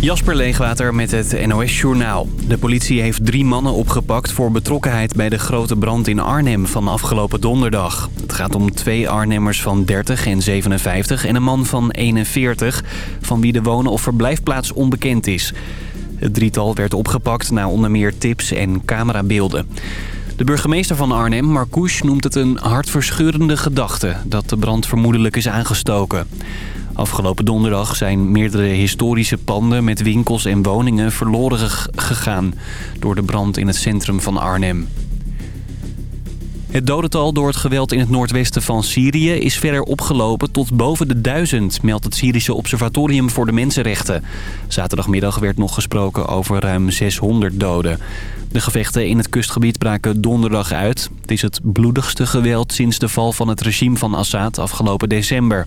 Jasper Leegwater met het NOS Journaal. De politie heeft drie mannen opgepakt voor betrokkenheid bij de grote brand in Arnhem van afgelopen donderdag. Het gaat om twee Arnhemmers van 30 en 57 en een man van 41... van wie de wonen- of verblijfplaats onbekend is. Het drietal werd opgepakt na onder meer tips en camerabeelden. De burgemeester van Arnhem, Marcouch, noemt het een hartverscheurende gedachte... dat de brand vermoedelijk is aangestoken. Afgelopen donderdag zijn meerdere historische panden met winkels en woningen verloren gegaan... door de brand in het centrum van Arnhem. Het dodental door het geweld in het noordwesten van Syrië is verder opgelopen tot boven de duizend, meldt het Syrische Observatorium voor de Mensenrechten. Zaterdagmiddag werd nog gesproken over ruim 600 doden. De gevechten in het kustgebied braken donderdag uit. Het is het bloedigste geweld sinds de val van het regime van Assad afgelopen december.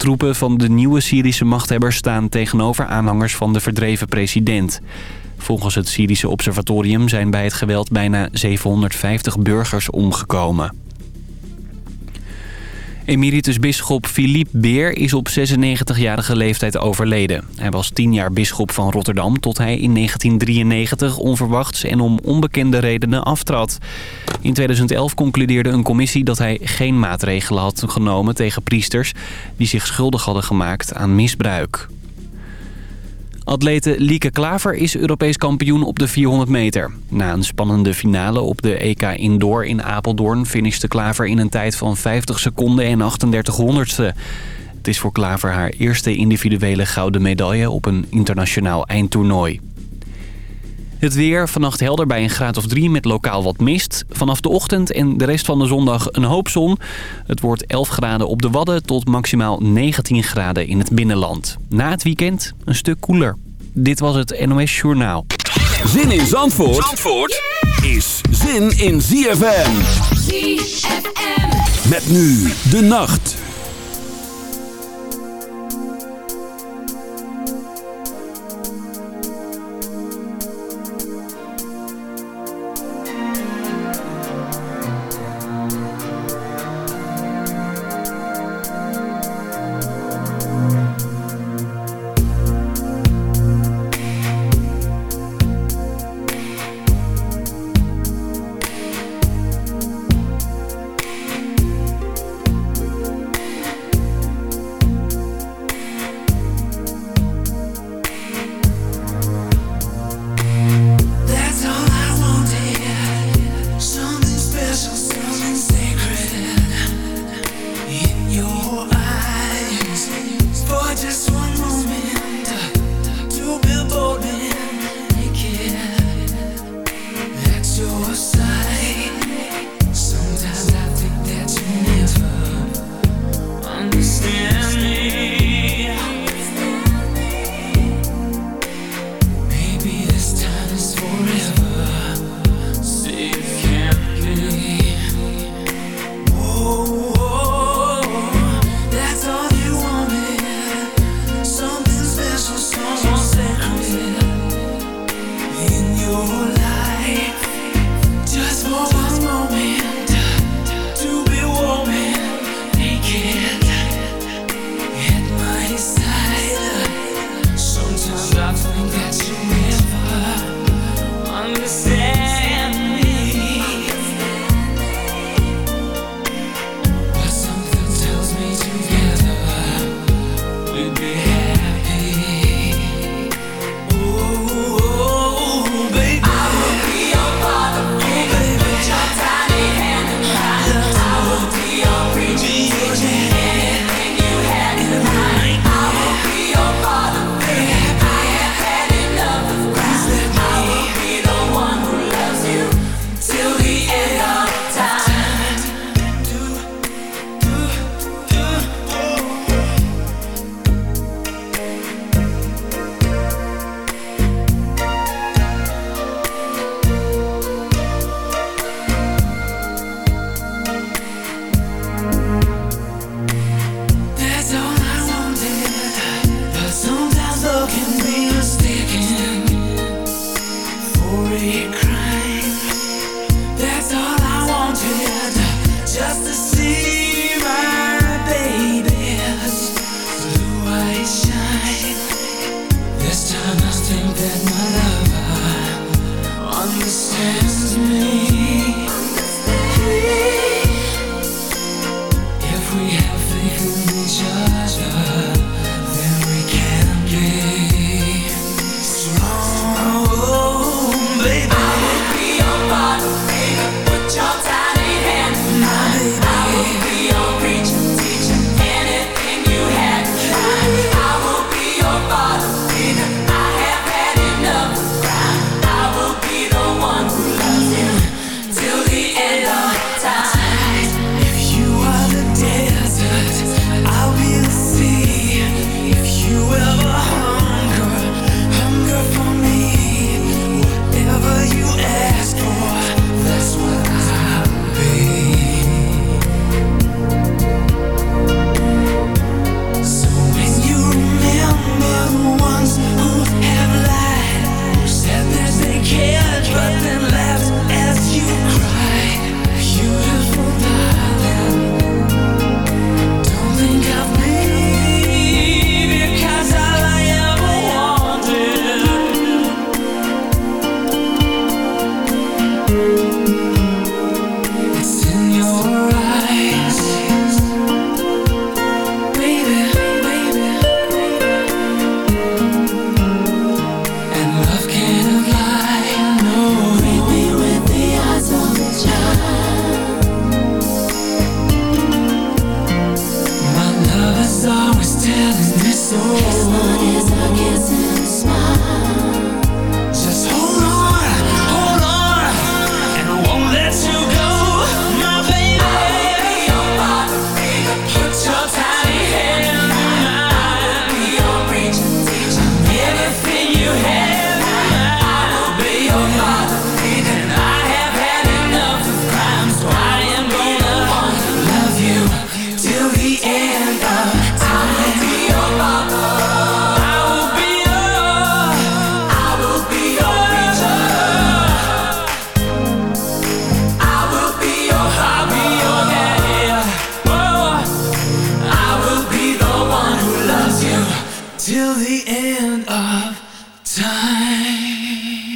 Troepen van de nieuwe Syrische machthebbers staan tegenover aanhangers van de verdreven president. Volgens het Syrische observatorium zijn bij het geweld bijna 750 burgers omgekomen. Emeritus bisschop Philippe Beer is op 96-jarige leeftijd overleden. Hij was 10 jaar bisschop van Rotterdam tot hij in 1993 onverwachts en om onbekende redenen aftrad. In 2011 concludeerde een commissie dat hij geen maatregelen had genomen tegen priesters die zich schuldig hadden gemaakt aan misbruik. Atlete Lieke Klaver is Europees kampioen op de 400 meter. Na een spannende finale op de EK Indoor in Apeldoorn... finishte Klaver in een tijd van 50 seconden en 38 honderdste. Het is voor Klaver haar eerste individuele gouden medaille... op een internationaal eindtoernooi. Het weer, vannacht helder bij een graad of 3 met lokaal wat mist. Vanaf de ochtend en de rest van de zondag een hoop zon. Het wordt 11 graden op de Wadden tot maximaal 19 graden in het binnenland. Na het weekend een stuk koeler. Dit was het NOS Journaal. Zin in Zandvoort, Zandvoort is zin in ZFM. ZFM. Met nu de nacht. end of time.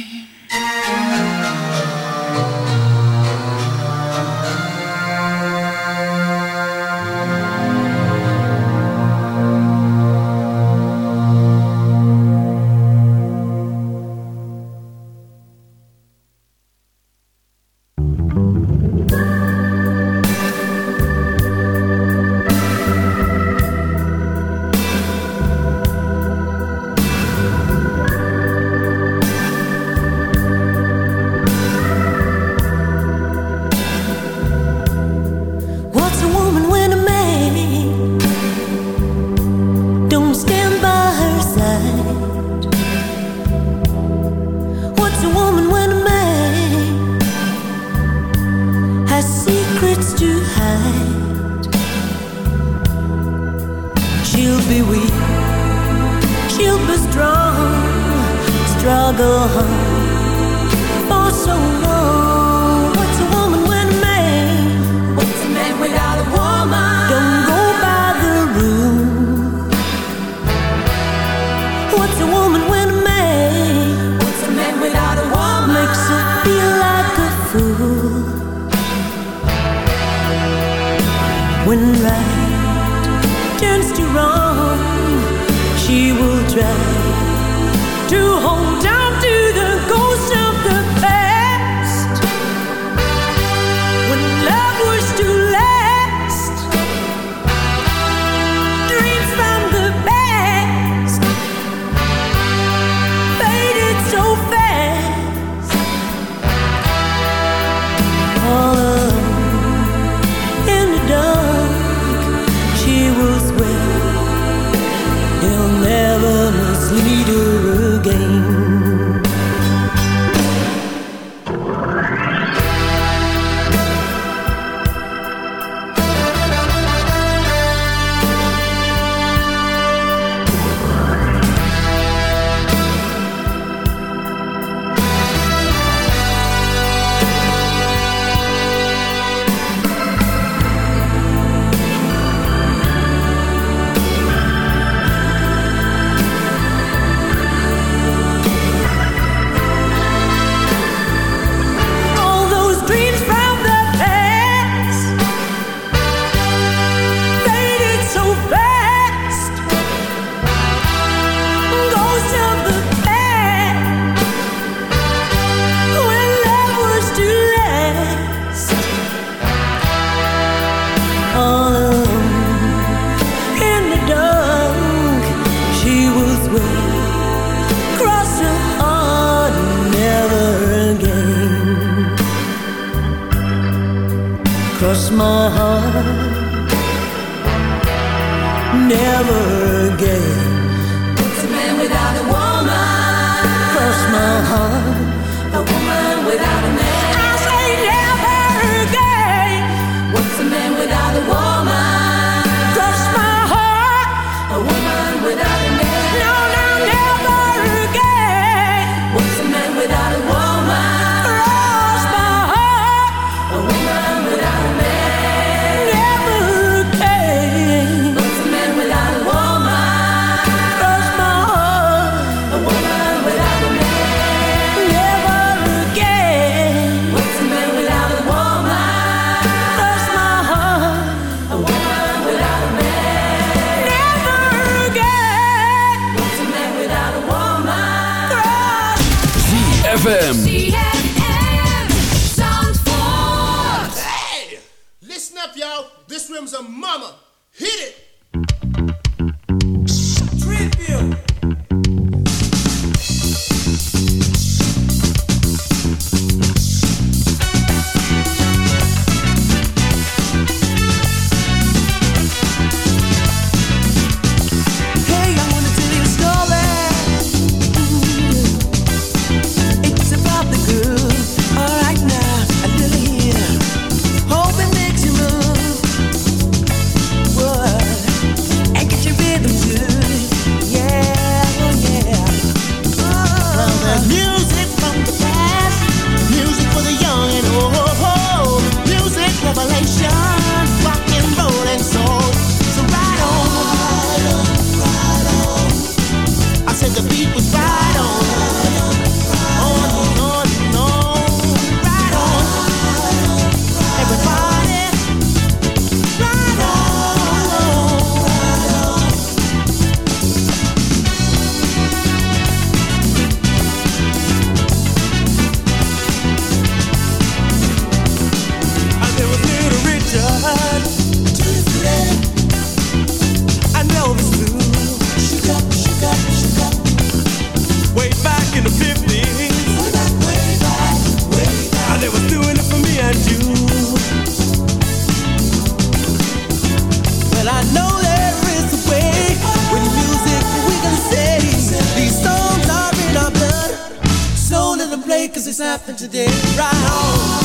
things happen today, right on.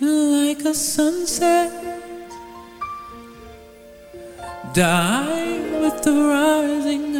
like a sunset. Die with the rising